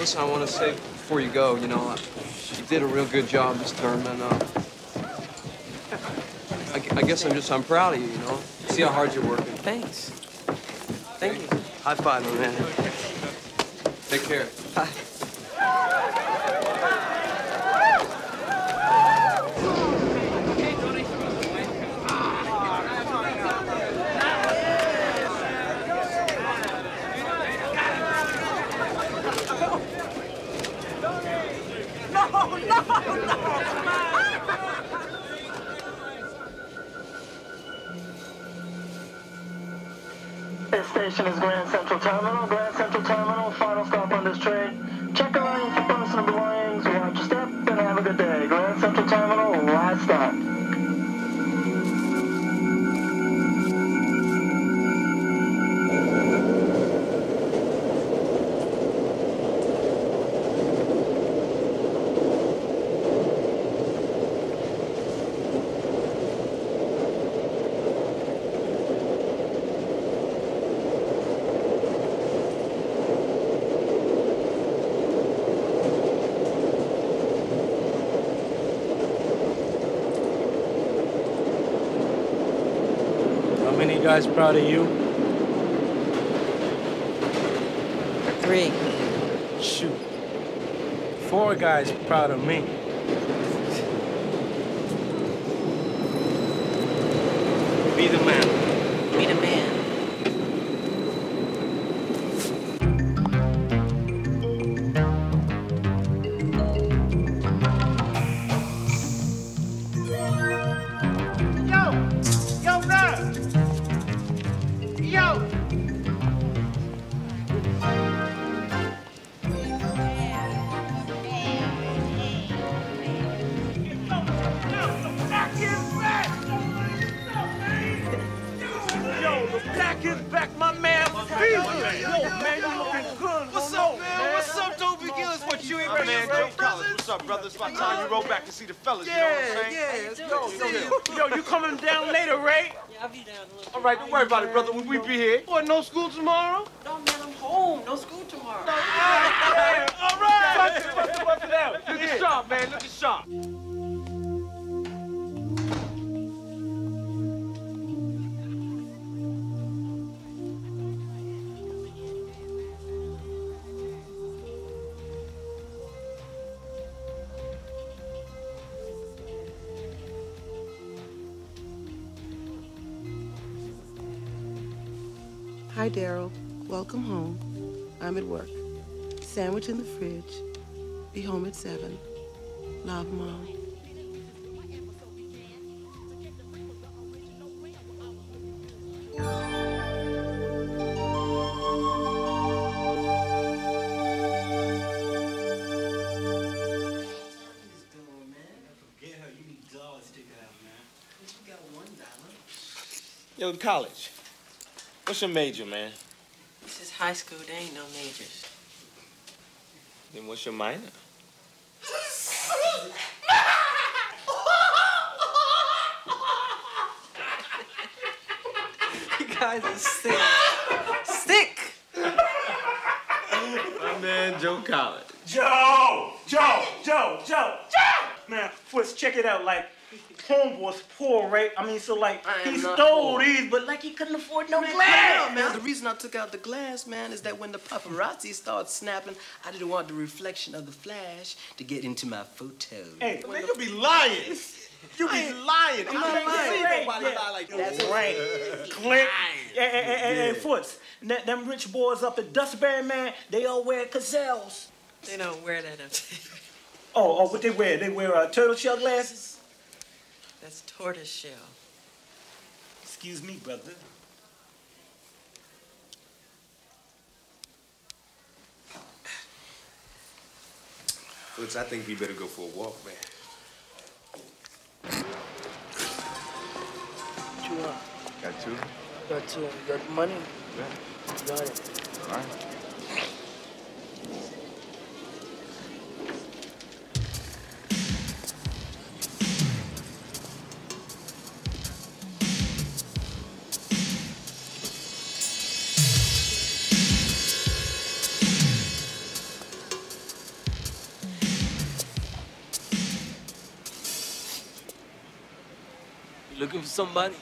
guess I want to say before you go, you know, you did a real good job this term, and uh, I, I guess I'm just I'm proud of you. You know, see how hard you're working. Thanks. Thank you. High five, my man. Take care. Bye. This station is Grand Central Terminal. Grand Central Terminal, final stop on this train. Check guys proud of you? Three. Shoot. Four guys proud of me. What, you ain't ready man, Joe roll, brothers? What's up, brother? It's about time you roll back to see the fellas, you know what I'm saying? Yeah, yeah, let's go. Yo, yo, you coming down later, Ray? Yeah, I'll be down a little All right, don't worry about it, brother. When we be here. What, no school tomorrow? No, man, I'm home. No school tomorrow. All right. Bust it, bust it, bust it out. Look at sharp, man. Look at sharp. Hi, Daryl. Welcome home. I'm at work. Sandwich in the fridge. Be home at 7. Love, Mom. Yo, college. What's your major, man? This is high school. There ain't no majors. Then what's your minor? You guys are sick. sick. My man, Joe College. Joe! Joe! Joe! Joe! Joe! Man, first check it out. Like, homeboy's poor, right? I mean, so like, I he stole poor. these, but like he couldn't afford no Man, glass. come on, man. The reason I took out the glass, man, is that when the paparazzi started snapping, I didn't want the reflection of the flash to get into my photo. Hey, Man, you be lying. You be lying. I'm not lying. See nobody Yeah. lie like that. That's right. Click. And, and, and, and Foots, them, them rich boys up at Dustberry, man, they all wear gazelles. They don't wear that up there. Oh, oh, what they wear? They wear uh, turtle shell glasses? That's tortoise shell. Excuse me, brother. Foots, I think we better go for a walk, man. What uh, you want? Got two? Got two. You got money? Yeah. Got it. All right. Looking for somebody?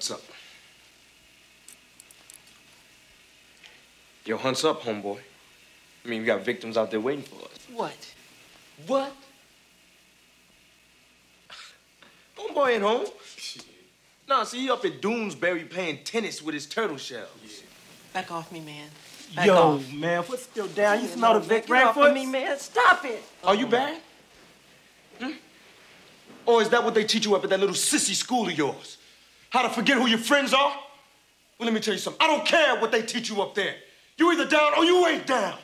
Hunts up. Yo, hunts up, homeboy. I mean, we got victims out there waiting for us. What? What? Homeboy ain't home. Nah, see, he up at Doonesbury playing tennis with his turtle shells. Yeah. Back off me, man. Back Yo, off. man, foot's still down. You smell the Vic Get off of me, man. Stop it. Are you bad? Hmm? Or is that what they teach you up at that little sissy school of yours? How to forget who your friends are? Well, let me tell you something. I don't care what they teach you up there. You either down or you ain't down.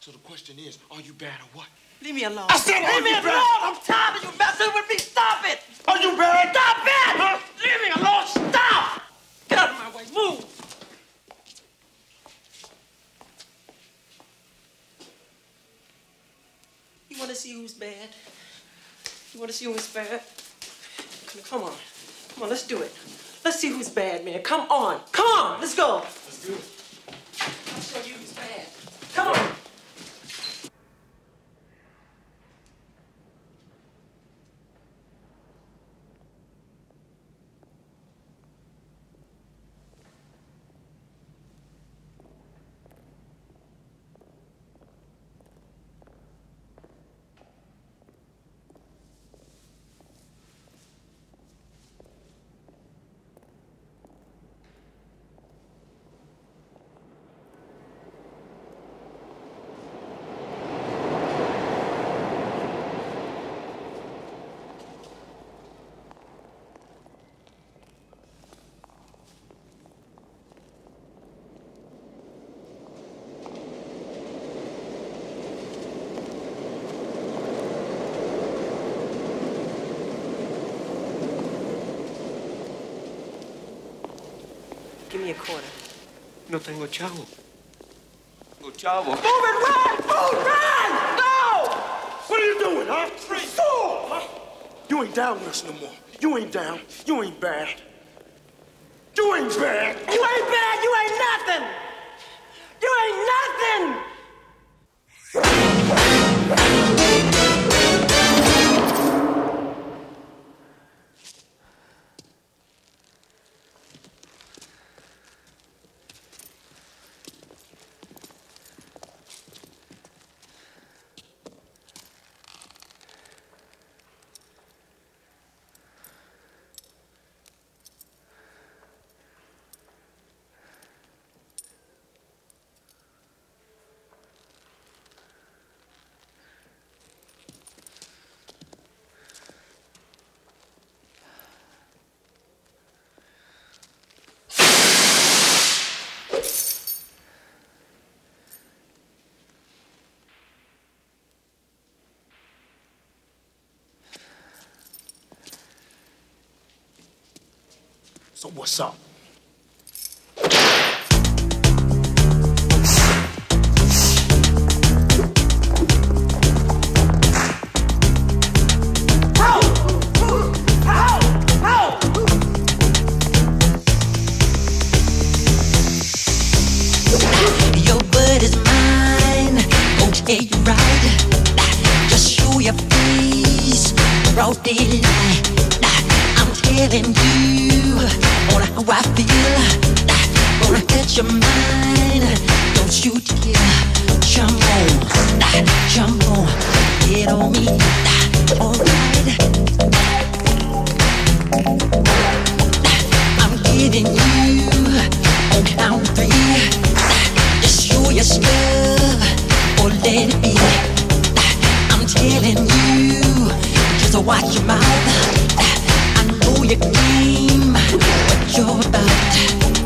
So the question is, are you bad or what? Leave me alone. I said, Leave me you alone. bad? I'm tired of you messing with me. Stop it. Are you bad? Stop it. Huh? Leave me alone. Stop. Get out of my way. Move. You want to see who's bad? You want to see who's bad? Come on. Come on, let's do it. Let's see who's bad, man. Come on. Come on. Let's go. Let's do it. I'll show you who's bad. Come on. Give me a quarter. No tengo chavo. No chavo. Move it, run! Move, run! No! What are you doing, huh? Fool! Huh? You ain't down with us no more. You ain't down. You ain't bad. You ain't bad. You ain't bad. You ain't nothing. You ain't nothing. So what's up? You on how I feel. Gonna catch your mind. Don't you dare jump jump on, get on me. Alright. I'm giving you on count three. Just show your stuff or let it be. I'm telling you, just watch your mouth know you game, what you're about.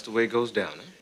That's the way it goes down, eh?